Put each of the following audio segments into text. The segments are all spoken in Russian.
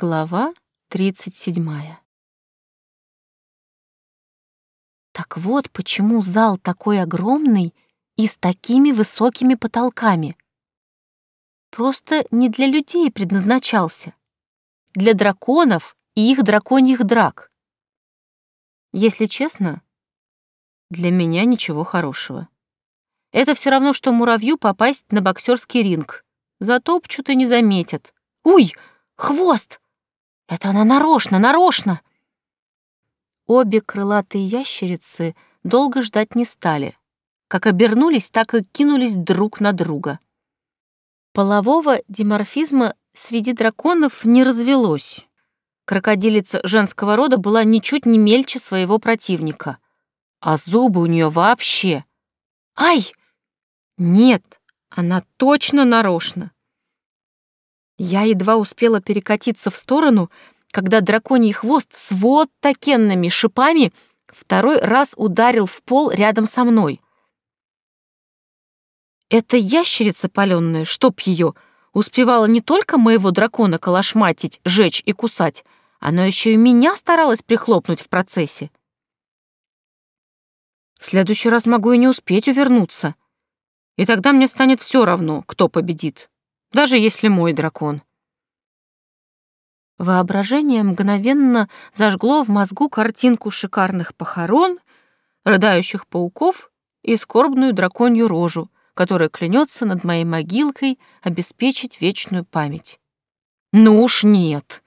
Глава 37. Так вот, почему зал такой огромный и с такими высокими потолками. Просто не для людей предназначался. Для драконов и их драконьих драк. Если честно, для меня ничего хорошего. Это все равно, что муравью попасть на боксерский ринг. Затопчут и не заметят. Уй, хвост! Это она нарочно, нарочно! Обе крылатые ящерицы долго ждать не стали. Как обернулись, так и кинулись друг на друга. Полового диморфизма среди драконов не развелось. Крокодилица женского рода была ничуть не мельче своего противника. А зубы у нее вообще... Ай! Нет, она точно нарочно. Я едва успела перекатиться в сторону, когда драконий хвост с вот такенными шипами второй раз ударил в пол рядом со мной. Эта ящерица паленая, чтоб ее, успевала не только моего дракона калашматить, жечь и кусать, она еще и меня старалась прихлопнуть в процессе. В следующий раз могу и не успеть увернуться. И тогда мне станет все равно, кто победит даже если мой дракон. Воображение мгновенно зажгло в мозгу картинку шикарных похорон, рыдающих пауков и скорбную драконью рожу, которая клянется над моей могилкой обеспечить вечную память. Ну уж нет.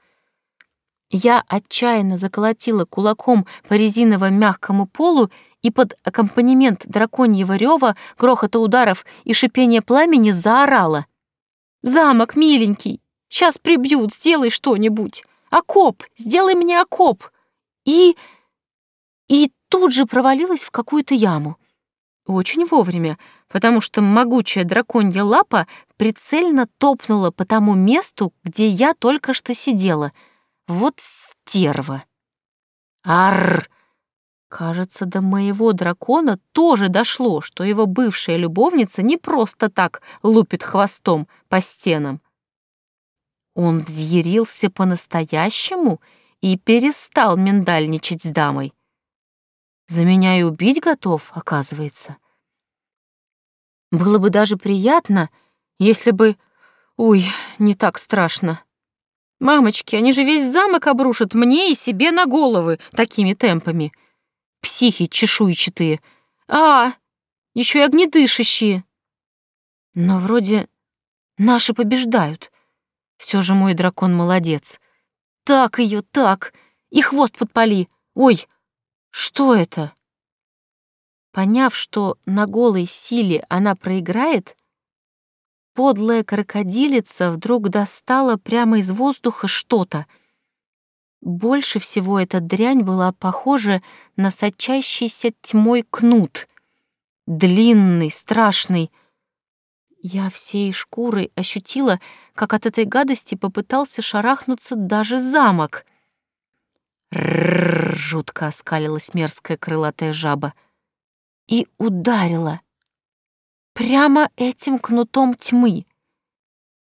Я отчаянно заколотила кулаком по резиново-мягкому полу и под аккомпанемент драконьего рева, грохота ударов и шипения пламени заорала. Замок, миленький, сейчас прибьют, сделай что-нибудь. Окоп, сделай мне окоп. И... И тут же провалилась в какую-то яму. Очень вовремя, потому что могучая драконья лапа прицельно топнула по тому месту, где я только что сидела. Вот стерва. Арр! Кажется, до моего дракона тоже дошло, что его бывшая любовница не просто так лупит хвостом по стенам. Он взъярился по-настоящему и перестал миндальничать с дамой. За меня и убить готов, оказывается. Было бы даже приятно, если бы... Ой, не так страшно. Мамочки, они же весь замок обрушат мне и себе на головы такими темпами психи чешуйчатые. А, еще и огнедышащие. Но вроде наши побеждают. Все же мой дракон молодец. Так ее, так. И хвост подпали. Ой, что это? Поняв, что на голой силе она проиграет, подлая крокодилица вдруг достала прямо из воздуха что-то — больше всего эта дрянь была похожа на сочащийся тьмой кнут. Длинный, страшный. Я всей шкурой ощутила, как от этой гадости попытался шарахнуться даже замок. Рррр, жутко оскалилась мерзкая крылатая жаба. И ударила. Прямо этим кнутом тьмы.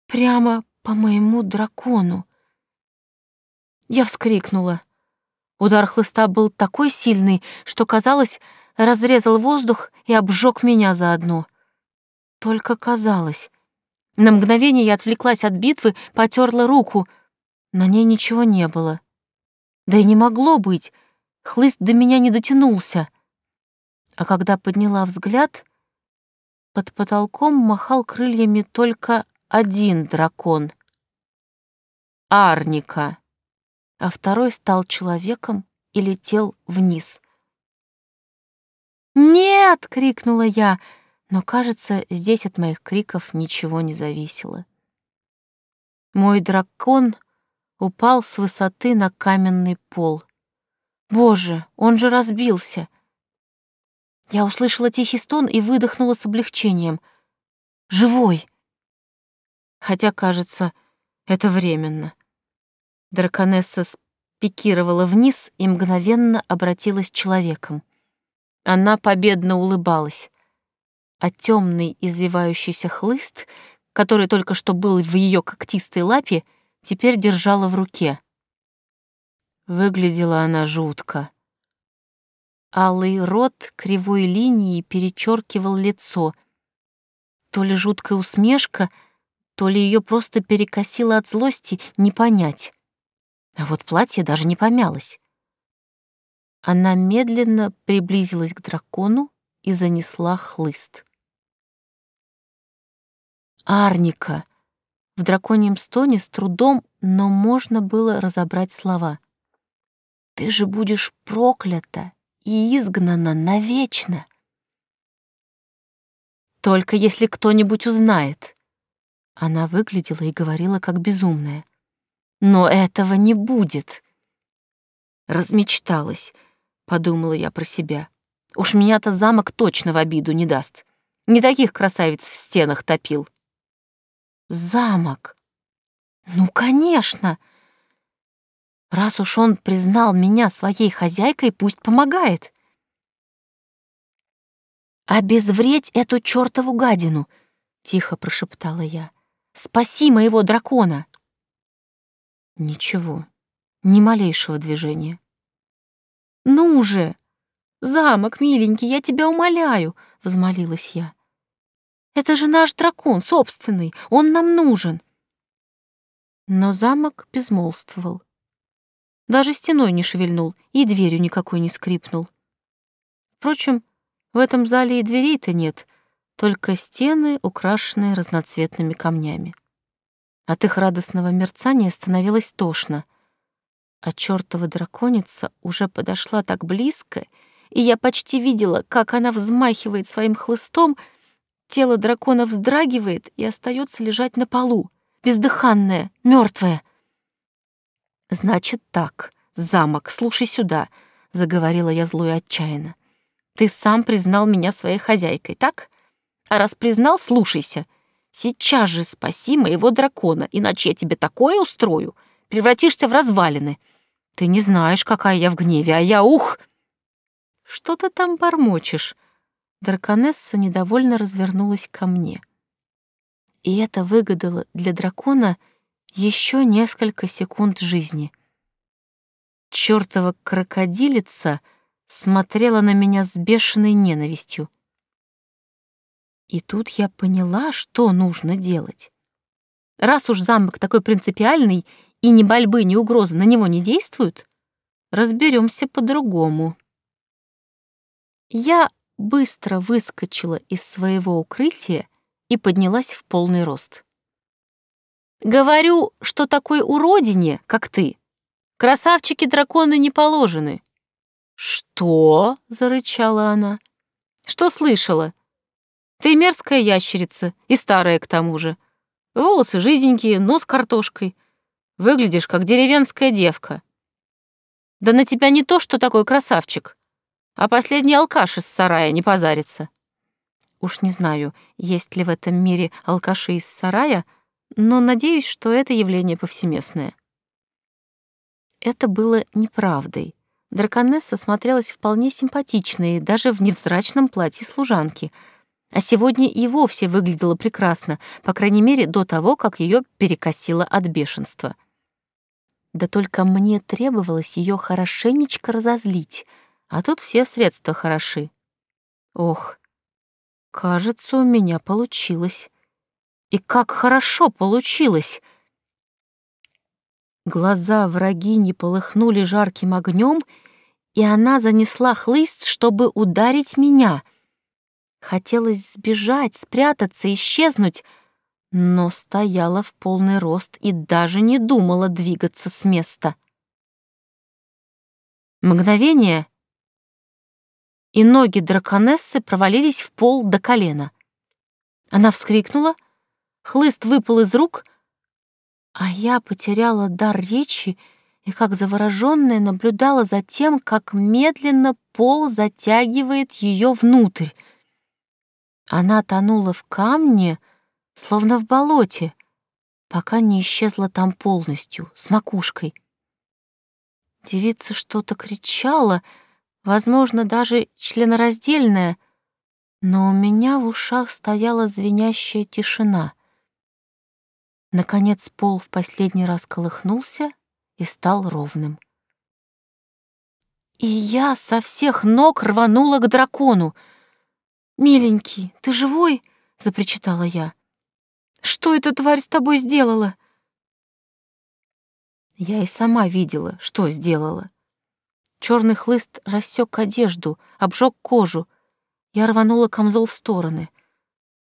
Прямо по моему дракону. Я вскрикнула. Удар хлыста был такой сильный, что, казалось, разрезал воздух и обжег меня заодно. Только казалось. На мгновение я отвлеклась от битвы, потерла руку. На ней ничего не было. Да и не могло быть. Хлыст до меня не дотянулся. А когда подняла взгляд, под потолком махал крыльями только один дракон. Арника а второй стал человеком и летел вниз. «Нет!» — крикнула я, но, кажется, здесь от моих криков ничего не зависело. Мой дракон упал с высоты на каменный пол. Боже, он же разбился! Я услышала тихий стон и выдохнула с облегчением. Живой! Хотя, кажется, это временно. Драконесса спикировала вниз и мгновенно обратилась человеком. Она победно улыбалась, а темный извивающийся хлыст, который только что был в ее когтистой лапе, теперь держала в руке. Выглядела она жутко. Алый рот кривой линией перечеркивал лицо. То ли жуткая усмешка, то ли ее просто перекосило от злости, не понять. А вот платье даже не помялось. Она медленно приблизилась к дракону и занесла хлыст. Арника. В драконьем стоне с трудом, но можно было разобрать слова. Ты же будешь проклята и изгнана навечно. Только если кто-нибудь узнает. Она выглядела и говорила как безумная. Но этого не будет. Размечталась, подумала я про себя. Уж меня-то замок точно в обиду не даст. Не таких красавиц в стенах топил. Замок. Ну, конечно. Раз уж он признал меня своей хозяйкой, пусть помогает. «Обезвредь эту чёртову гадину!» — тихо прошептала я. «Спаси моего дракона!» Ничего, ни малейшего движения. «Ну же! Замок, миленький, я тебя умоляю!» — возмолилась я. Это же наш дракон, собственный, он нам нужен. Но замок безмолвствовал. Даже стеной не шевельнул и дверью никакой не скрипнул. Впрочем, в этом зале и дверей-то нет, только стены, украшенные разноцветными камнями. От их радостного мерцания становилось тошно, а чёртова драконица уже подошла так близко, и я почти видела, как она взмахивает своим хлыстом — Тело дракона вздрагивает и остается лежать на полу, бездыханное, мертвое. «Значит так, замок, слушай сюда», — заговорила я зло отчаянно. «Ты сам признал меня своей хозяйкой, так? А раз признал, слушайся. Сейчас же спаси моего дракона, иначе я тебе такое устрою, превратишься в развалины. Ты не знаешь, какая я в гневе, а я ух!» «Что ты там бормочешь?» Драконесса недовольно развернулась ко мне. И это выгадало для дракона еще несколько секунд жизни. Чёртова крокодилица смотрела на меня с бешеной ненавистью. И тут я поняла, что нужно делать. Раз уж замок такой принципиальный, и ни борьбы, ни угрозы на него не действуют, разберемся по-другому. Я быстро выскочила из своего укрытия и поднялась в полный рост. «Говорю, что такой уродине, как ты, красавчики-драконы не положены». «Что?» — зарычала она. «Что слышала? Ты мерзкая ящерица, и старая к тому же. Волосы жиденькие, нос картошкой. Выглядишь, как деревенская девка. Да на тебя не то, что такой красавчик, а последний алкаш из сарая не позарится. Уж не знаю, есть ли в этом мире алкаши из сарая, но надеюсь, что это явление повсеместное. Это было неправдой. Драконесса смотрелась вполне симпатичной, даже в невзрачном платье служанки. А сегодня и вовсе выглядела прекрасно, по крайней мере, до того, как ее перекосило от бешенства. Да только мне требовалось ее хорошенечко разозлить — а тут все средства хороши. Ох, кажется, у меня получилось. И как хорошо получилось! Глаза враги не полыхнули жарким огнем, и она занесла хлыст, чтобы ударить меня. Хотелось сбежать, спрятаться, исчезнуть, но стояла в полный рост и даже не думала двигаться с места. Мгновение, и ноги драконессы провалились в пол до колена. Она вскрикнула, хлыст выпал из рук, а я потеряла дар речи и, как заворожённая, наблюдала за тем, как медленно пол затягивает ее внутрь. Она тонула в камне, словно в болоте, пока не исчезла там полностью, с макушкой. Девица что-то кричала — возможно, даже членораздельная, но у меня в ушах стояла звенящая тишина. Наконец пол в последний раз колыхнулся и стал ровным. И я со всех ног рванула к дракону. «Миленький, ты живой?» — запричитала я. «Что эта тварь с тобой сделала?» Я и сама видела, что сделала. Черный хлыст рассек одежду, обжег кожу. Я рванула камзол в стороны.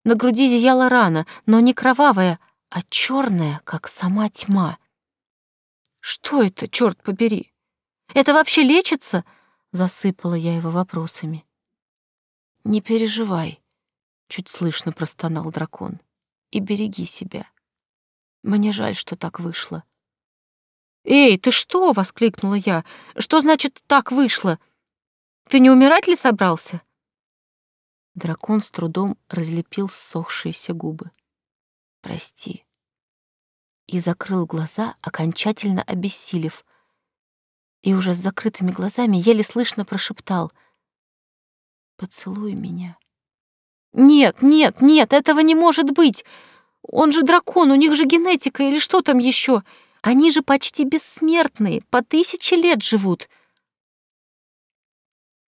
На груди зияла рана, но не кровавая, а черная, как сама тьма. «Что это, черт побери? Это вообще лечится?» — засыпала я его вопросами. «Не переживай», — чуть слышно простонал дракон, — «и береги себя. Мне жаль, что так вышло». «Эй, ты что?» — воскликнула я. «Что значит «так вышло»? Ты не умирать ли собрался?» Дракон с трудом разлепил ссохшиеся губы. «Прости». И закрыл глаза, окончательно обессилев. И уже с закрытыми глазами еле слышно прошептал. «Поцелуй меня». «Нет, нет, нет, этого не может быть! Он же дракон, у них же генетика или что там еще? Они же почти бессмертные, по тысяче лет живут.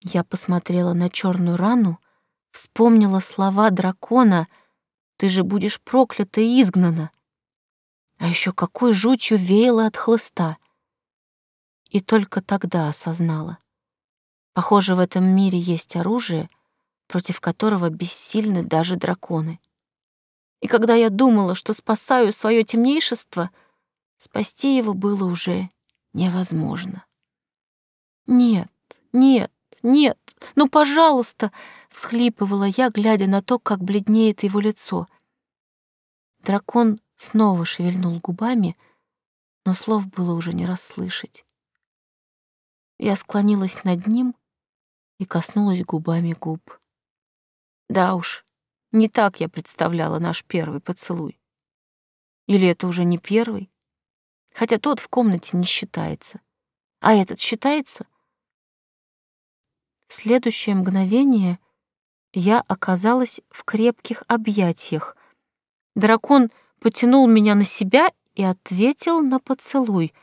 Я посмотрела на черную рану, вспомнила слова дракона «Ты же будешь проклята и изгнана». А еще какой жутью веяло от хлыста. И только тогда осознала. Похоже, в этом мире есть оружие, против которого бессильны даже драконы. И когда я думала, что спасаю свое темнейшество — Спасти его было уже невозможно. «Нет, нет, нет, ну, пожалуйста!» — всхлипывала я, глядя на то, как бледнеет его лицо. Дракон снова шевельнул губами, но слов было уже не расслышать. Я склонилась над ним и коснулась губами губ. Да уж, не так я представляла наш первый поцелуй. Или это уже не первый? хотя тот в комнате не считается. А этот считается? В следующее мгновение я оказалась в крепких объятиях. Дракон потянул меня на себя и ответил на поцелуй.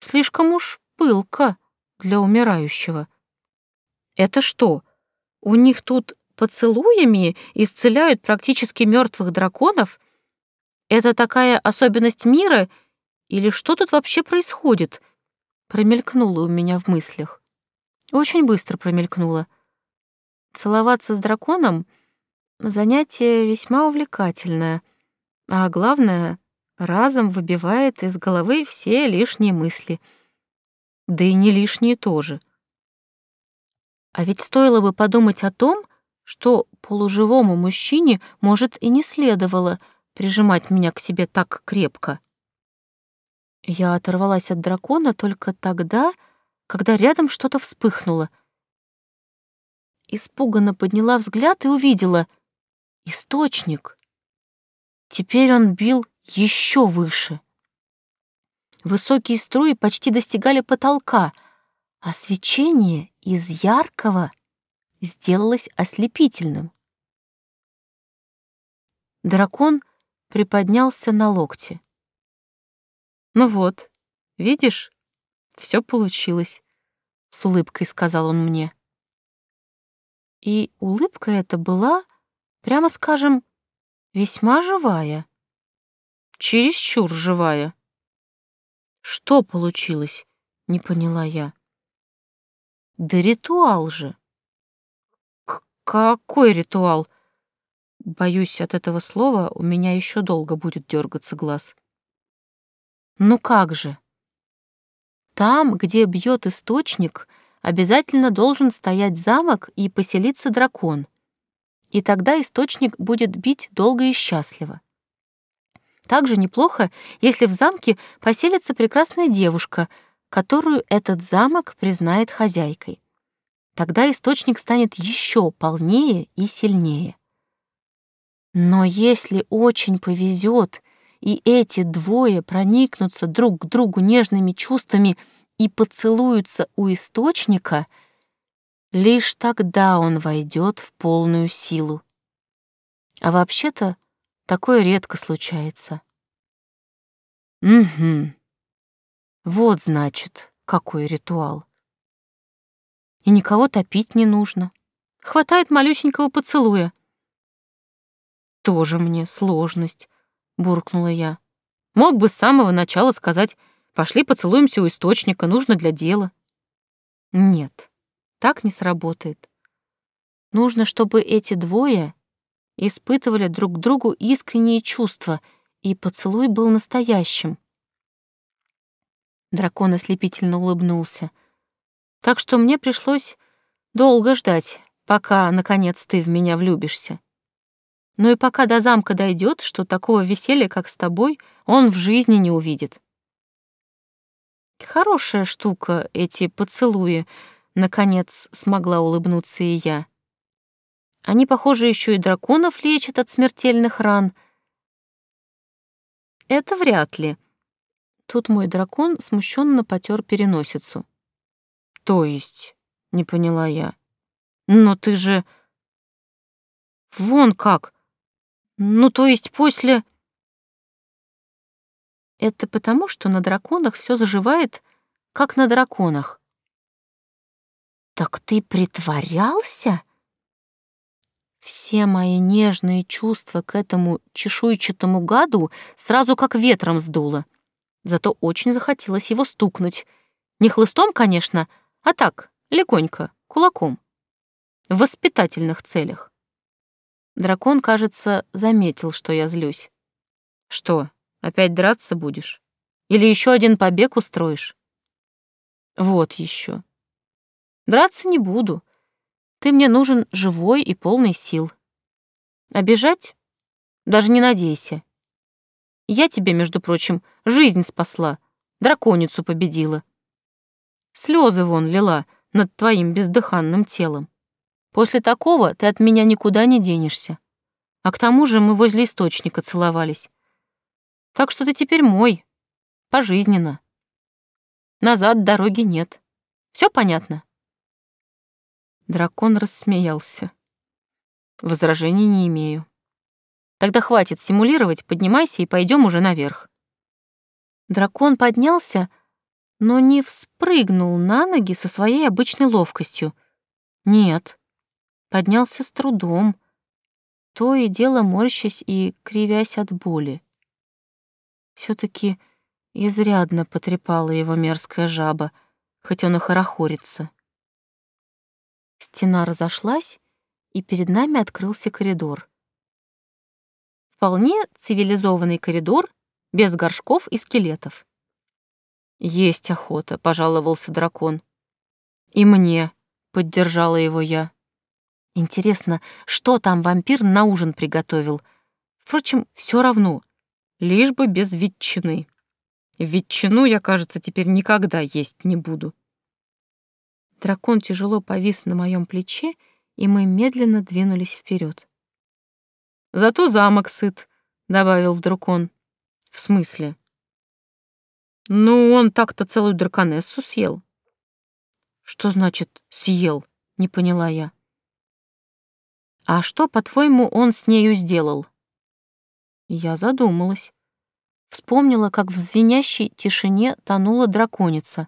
Слишком уж пылко для умирающего. Это что, у них тут поцелуями исцеляют практически мертвых драконов? Это такая особенность мира — или что тут вообще происходит? Промелькнуло у меня в мыслях. Очень быстро промелькнуло. Целоваться с драконом — занятие весьма увлекательное, а главное, разом выбивает из головы все лишние мысли. Да и не лишние тоже. А ведь стоило бы подумать о том, что полуживому мужчине, может, и не следовало прижимать меня к себе так крепко. Я оторвалась от дракона только тогда, когда рядом что-то вспыхнуло. Испуганно подняла взгляд и увидела источник. Теперь он бил еще выше. Высокие струи почти достигали потолка, а свечение из яркого сделалось ослепительным. Дракон приподнялся на локте. «Ну вот, видишь, все получилось», — с улыбкой сказал он мне. И улыбка эта была, прямо скажем, весьма живая. Чересчур живая. Что получилось? Не поняла я. Да ритуал же. К какой ритуал? Боюсь, от этого слова у меня еще долго будет дергаться глаз. Ну как же? Там, где бьет источник, обязательно должен стоять замок и поселиться дракон. И тогда источник будет бить долго и счастливо. Также неплохо, если в замке поселится прекрасная девушка, которую этот замок признает хозяйкой. Тогда источник станет еще полнее и сильнее. Но если очень повезет, и эти двое проникнутся друг к другу нежными чувствами и поцелуются у источника, лишь тогда он войдет в полную силу. А вообще-то такое редко случается. Угу. Вот, значит, какой ритуал. И никого топить не нужно. Хватает малюсенького поцелуя. Тоже мне сложность, буркнула я. Мог бы с самого начала сказать, пошли поцелуемся у источника, нужно для дела. Нет, так не сработает. Нужно, чтобы эти двое испытывали друг к другу искренние чувства, и поцелуй был настоящим. Дракон ослепительно улыбнулся. Так что мне пришлось долго ждать, пока, наконец, ты в меня влюбишься. Но и пока до замка дойдет, что такого веселья, как с тобой, он в жизни не увидит. Хорошая штука эти поцелуи, наконец смогла улыбнуться и я. Они, похоже, еще и драконов лечат от смертельных ран. Это вряд ли. Тут мой дракон смущенно потер переносицу. То есть, не поняла я. Но ты же... Вон как. Ну, то есть после... Это потому, что на драконах все заживает, как на драконах. Так ты притворялся? Все мои нежные чувства к этому чешуйчатому гаду сразу как ветром сдуло. Зато очень захотелось его стукнуть. Не хлыстом, конечно, а так, легонько, кулаком. В воспитательных целях. Дракон, кажется, заметил, что я злюсь. Что, опять драться будешь? Или еще один побег устроишь? Вот еще. Драться не буду. Ты мне нужен живой и полный сил. Обижать? Даже не надейся. Я тебе, между прочим, жизнь спасла, драконицу победила. Слезы вон лила над твоим бездыханным телом. После такого ты от меня никуда не денешься. А к тому же мы возле источника целовались. Так что ты теперь мой, пожизненно. Назад дороги нет. Все понятно?» Дракон рассмеялся. Возражений не имею. Тогда хватит симулировать, поднимайся и пойдем уже наверх. Дракон поднялся, но не вспрыгнул на ноги со своей обычной ловкостью. Нет, поднялся с трудом, то и дело морщась и кривясь от боли. все таки изрядно потрепала его мерзкая жаба, хоть он и хорохорится. Стена разошлась, и перед нами открылся коридор. Вполне цивилизованный коридор, без горшков и скелетов. «Есть охота», — пожаловался дракон. «И мне», — поддержала его я. «Интересно, что там вампир на ужин приготовил? Впрочем, все равно, лишь бы без ветчины. Ветчину я, кажется, теперь никогда есть не буду». Дракон тяжело повис на моем плече, и мы медленно двинулись вперед. «Зато замок сыт», — добавил вдруг он. «В смысле?» «Ну, он так-то целую драконессу съел». «Что значит «съел»?» — не поняла я. «А что, по-твоему, он с нею сделал?» Я задумалась. Вспомнила, как в звенящей тишине тонула драконица.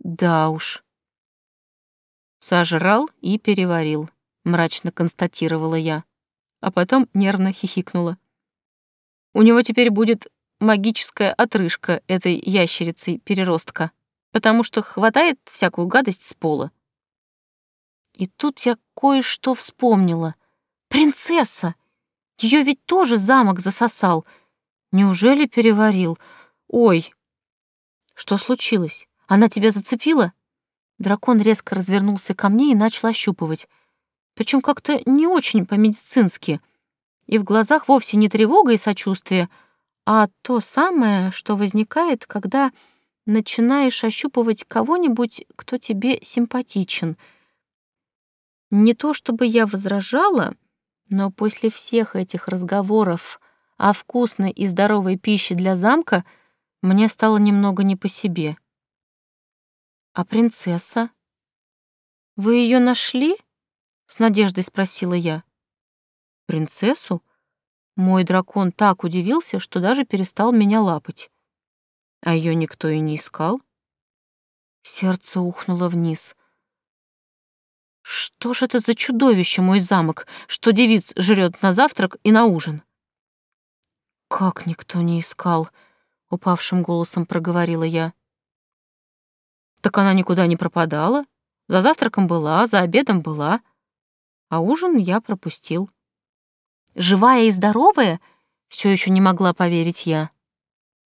Да уж, Сожрал и переварил, мрачно констатировала я, а потом нервно хихикнула. У него теперь будет магическая отрыжка этой ящерицы-переростка, потому что хватает всякую гадость с пола. И тут я кое-что вспомнила. Принцесса! Ее ведь тоже замок засосал. Неужели переварил? Ой! Что случилось? Она тебя зацепила? Дракон резко развернулся ко мне и начал ощупывать. Причем как-то не очень по-медицински. И в глазах вовсе не тревога и сочувствие, а то самое, что возникает, когда начинаешь ощупывать кого-нибудь, кто тебе симпатичен. Не то чтобы я возражала, но после всех этих разговоров о вкусной и здоровой пище для замка мне стало немного не по себе. «А принцесса? Вы ее нашли?» — с надеждой спросила я. «Принцессу?» Мой дракон так удивился, что даже перестал меня лапать. А ее никто и не искал. Сердце ухнуло вниз. Что ж это за чудовище, мой замок, что девиц жрет на завтрак и на ужин? Как никто не искал, упавшим голосом проговорила я. Так она никуда не пропадала. За завтраком была, за обедом была, а ужин я пропустил. Живая и здоровая? Все еще не могла поверить я.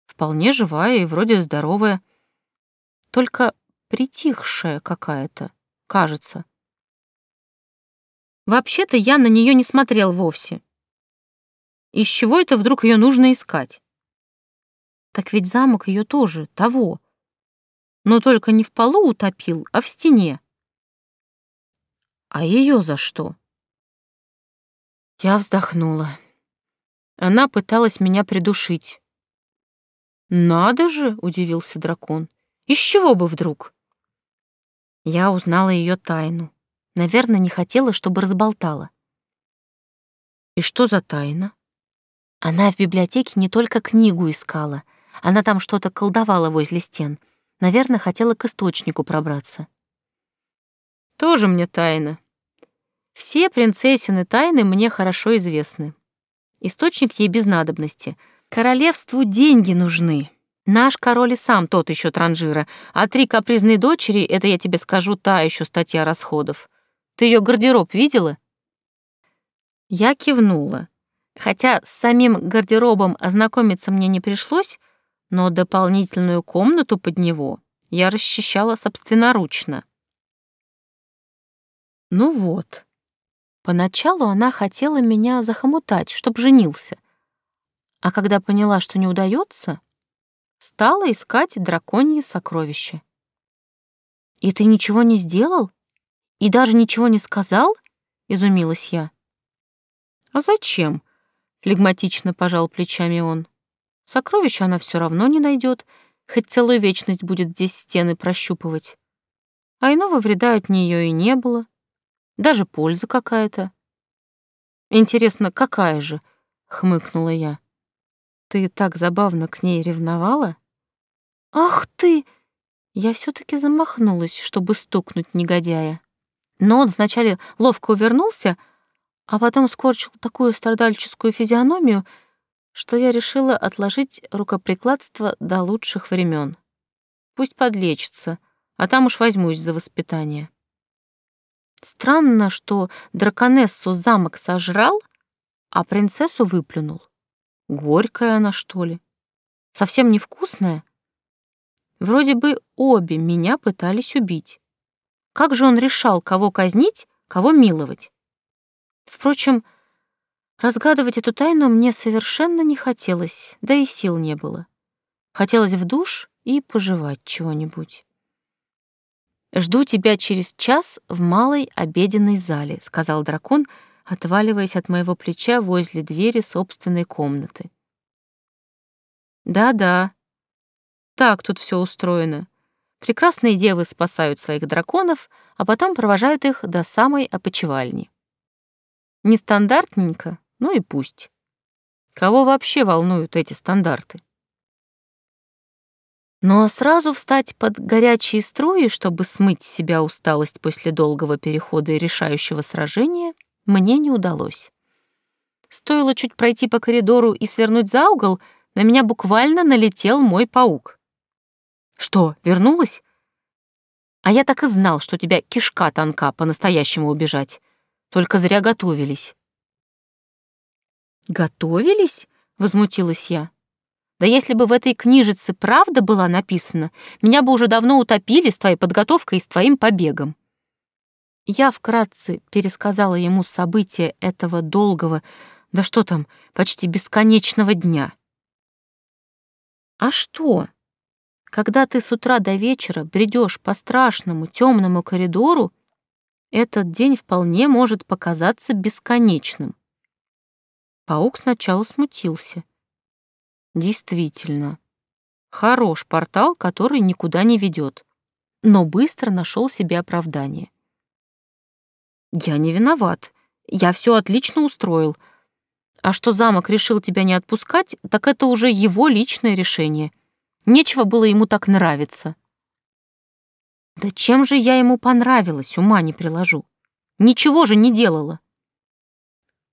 Вполне живая и вроде здоровая. Только притихшая какая-то, кажется. Вообще-то я на нее не смотрел вовсе. Из чего это вдруг ее нужно искать? Так ведь замок ее тоже того. Но только не в полу утопил, а в стене. А ее за что? Я вздохнула. Она пыталась меня придушить. «Надо же!» — удивился дракон. «Из чего бы вдруг?» Я узнала ее тайну. Наверное, не хотела, чтобы разболтала. «И что за тайна?» Она в библиотеке не только книгу искала. Она там что-то колдовала возле стен. Наверное, хотела к источнику пробраться. «Тоже мне тайна», все принцессины тайны мне хорошо известны. Источник ей без надобности. Королевству деньги нужны. Наш король и сам тот еще транжира, а три капризные дочери — это, я тебе скажу, та еще статья расходов. Ты ее гардероб видела?» Я кивнула. Хотя с самим гардеробом ознакомиться мне не пришлось, но дополнительную комнату под него я расчищала собственноручно. Ну вот, Поначалу она хотела меня захомутать, чтоб женился. А когда поняла, что не удается, стала искать драконьи сокровища. «И ты ничего не сделал? И даже ничего не сказал?» — изумилась я. «А зачем?» — флегматично пожал плечами он. «Сокровища она все равно не найдет, хоть целую вечность будет здесь стены прощупывать. А иного вреда от нее и не было. Даже польза какая-то. Интересно, какая же? хмыкнула я. Ты так забавно к ней ревновала? Ах ты! Я все таки замахнулась, чтобы стукнуть негодяя. Но он вначале ловко увернулся, а потом скорчил такую страдальческую физиономию, что я решила отложить рукоприкладство до лучших времен. Пусть подлечится, а там уж возьмусь за воспитание. Странно, что драконессу замок сожрал, а принцессу выплюнул. Горькая она, что ли? Совсем невкусная? Вроде бы обе меня пытались убить. Как же он решал, кого казнить, кого миловать? Впрочем, разгадывать эту тайну мне совершенно не хотелось, да и сил не было. Хотелось в душ и пожевать чего-нибудь. «Жду тебя через час в малой обеденной зале», — сказал дракон, отваливаясь от моего плеча возле двери собственной комнаты. «Да-да, так тут все устроено. Прекрасные девы спасают своих драконов, а потом провожают их до самой опочивальни. Нестандартненько, ну и пусть. Кого вообще волнуют эти стандарты? Но сразу встать под горячие струи, чтобы смыть с себя усталость после долгого перехода и решающего сражения, мне не удалось. Стоило чуть пройти по коридору и свернуть за угол, на меня буквально налетел мой паук. «Что, вернулась?» «А я так и знал, что у тебя кишка тонка по-настоящему убежать. Только зря готовились». «Готовились?» — возмутилась я. Да если бы в этой книжице правда была написана, меня бы уже давно утопили с твоей подготовкой и с твоим побегом. Я вкратце пересказала ему события этого долгого, да что там, почти бесконечного дня. А что? Когда ты с утра до вечера бредешь по страшному темному коридору, этот день вполне может показаться бесконечным. Паук сначала смутился — Действительно. Хорош портал, который никуда не ведет, но быстро нашел себе оправдание. Я не виноват. Я все отлично устроил. А что замок решил тебя не отпускать, так это уже его личное решение. Нечего было ему так нравиться. Да чем же я ему понравилась, ума не приложу. Ничего же не делала.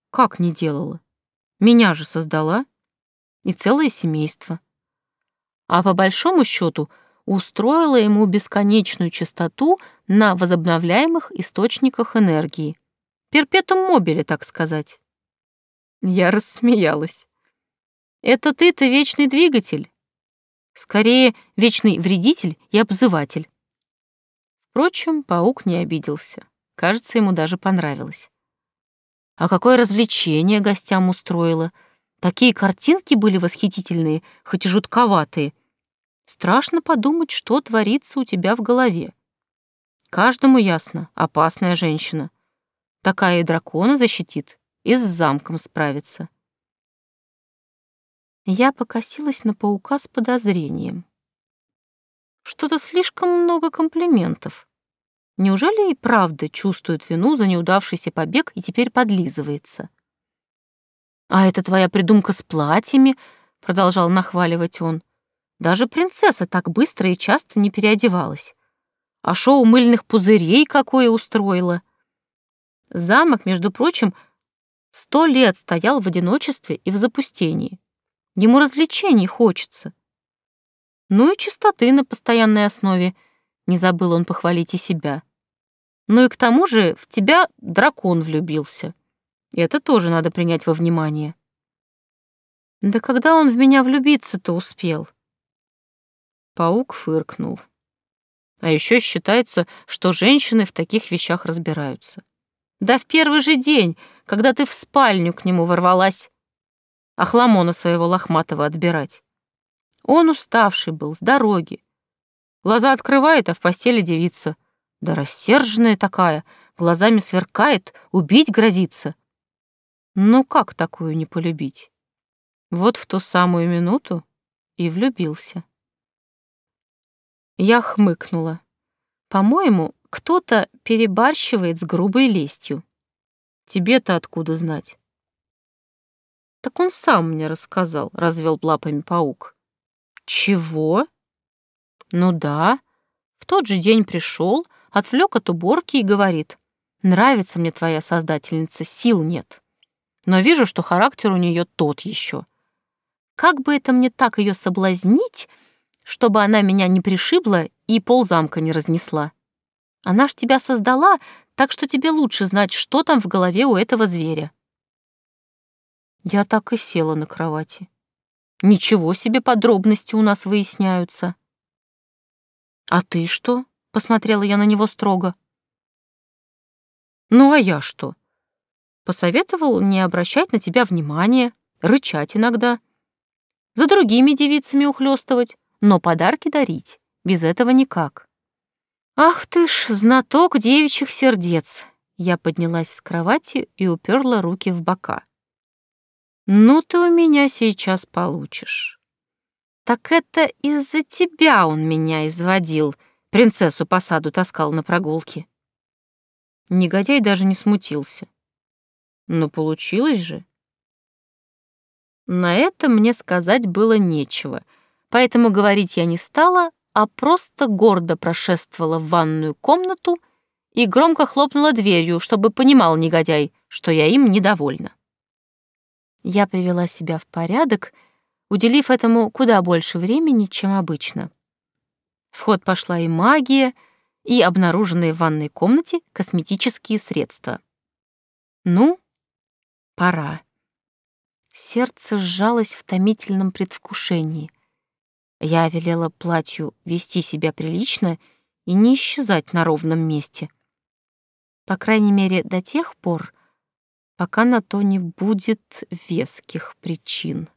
Как не делала? Меня же создала. И целое семейство. А по большому счету устроила ему бесконечную частоту на возобновляемых источниках энергии. Перпетум мобиле, так сказать. Я рассмеялась. Это ты-то вечный двигатель. Скорее, вечный вредитель и обзыватель. Впрочем, паук не обиделся. Кажется, ему даже понравилось. А какое развлечение гостям устроила. Такие картинки были восхитительные, хоть и жутковатые. Страшно подумать, что творится у тебя в голове. Каждому ясно, опасная женщина. Такая и дракона защитит, и с замком справится. Я покосилась на паука с подозрением. Что-то слишком много комплиментов. Неужели и правда чувствует вину за неудавшийся побег и теперь подлизывается? «А это твоя придумка с платьями?» — продолжал нахваливать он. «Даже принцесса так быстро и часто не переодевалась. А шоу мыльных пузырей какое устроила!» Замок, между прочим, сто лет стоял в одиночестве и в запустении. Ему развлечений хочется. Ну и чистоты на постоянной основе. Не забыл он похвалить и себя. Ну и к тому же в тебя дракон влюбился. Это тоже надо принять во внимание. Да когда он в меня влюбиться-то успел? Паук фыркнул. А еще считается, что женщины в таких вещах разбираются. Да в первый же день, когда ты в спальню к нему ворвалась, охламона своего лохматого отбирать. Он уставший был, с дороги. Глаза открывает, а в постели девица. Да рассерженная такая, глазами сверкает, убить грозится. Ну как такую не полюбить? Вот в ту самую минуту и влюбился. Я хмыкнула. По-моему, кто-то перебарщивает с грубой лестью. Тебе-то откуда знать? Так он сам мне рассказал, развел лапами паук. Чего? Ну да. В тот же день пришел, отвлек от уборки и говорит. Нравится мне твоя создательница, сил нет но вижу, что характер у нее тот еще. Как бы это мне так ее соблазнить, чтобы она меня не пришибла и ползамка не разнесла? Она ж тебя создала, так что тебе лучше знать, что там в голове у этого зверя. Я так и села на кровати. Ничего себе подробности у нас выясняются. А ты что? Посмотрела я на него строго. Ну а я что? Посоветовал не обращать на тебя внимания, рычать иногда. За другими девицами ухлёстывать, но подарки дарить. Без этого никак. Ах ты ж, знаток девичьих сердец. Я поднялась с кровати и уперла руки в бока. Ну ты у меня сейчас получишь. Так это из-за тебя он меня изводил, принцессу по саду таскал на прогулки. Негодяй даже не смутился. Но получилось же. На это мне сказать было нечего, поэтому говорить я не стала, а просто гордо прошествовала в ванную комнату и громко хлопнула дверью, чтобы понимал негодяй, что я им недовольна. Я привела себя в порядок, уделив этому куда больше времени, чем обычно. В ход пошла и магия, и обнаруженные в ванной комнате косметические средства. Ну, Пора. Сердце сжалось в томительном предвкушении. Я велела платью вести себя прилично и не исчезать на ровном месте. По крайней мере, до тех пор, пока на то не будет веских причин.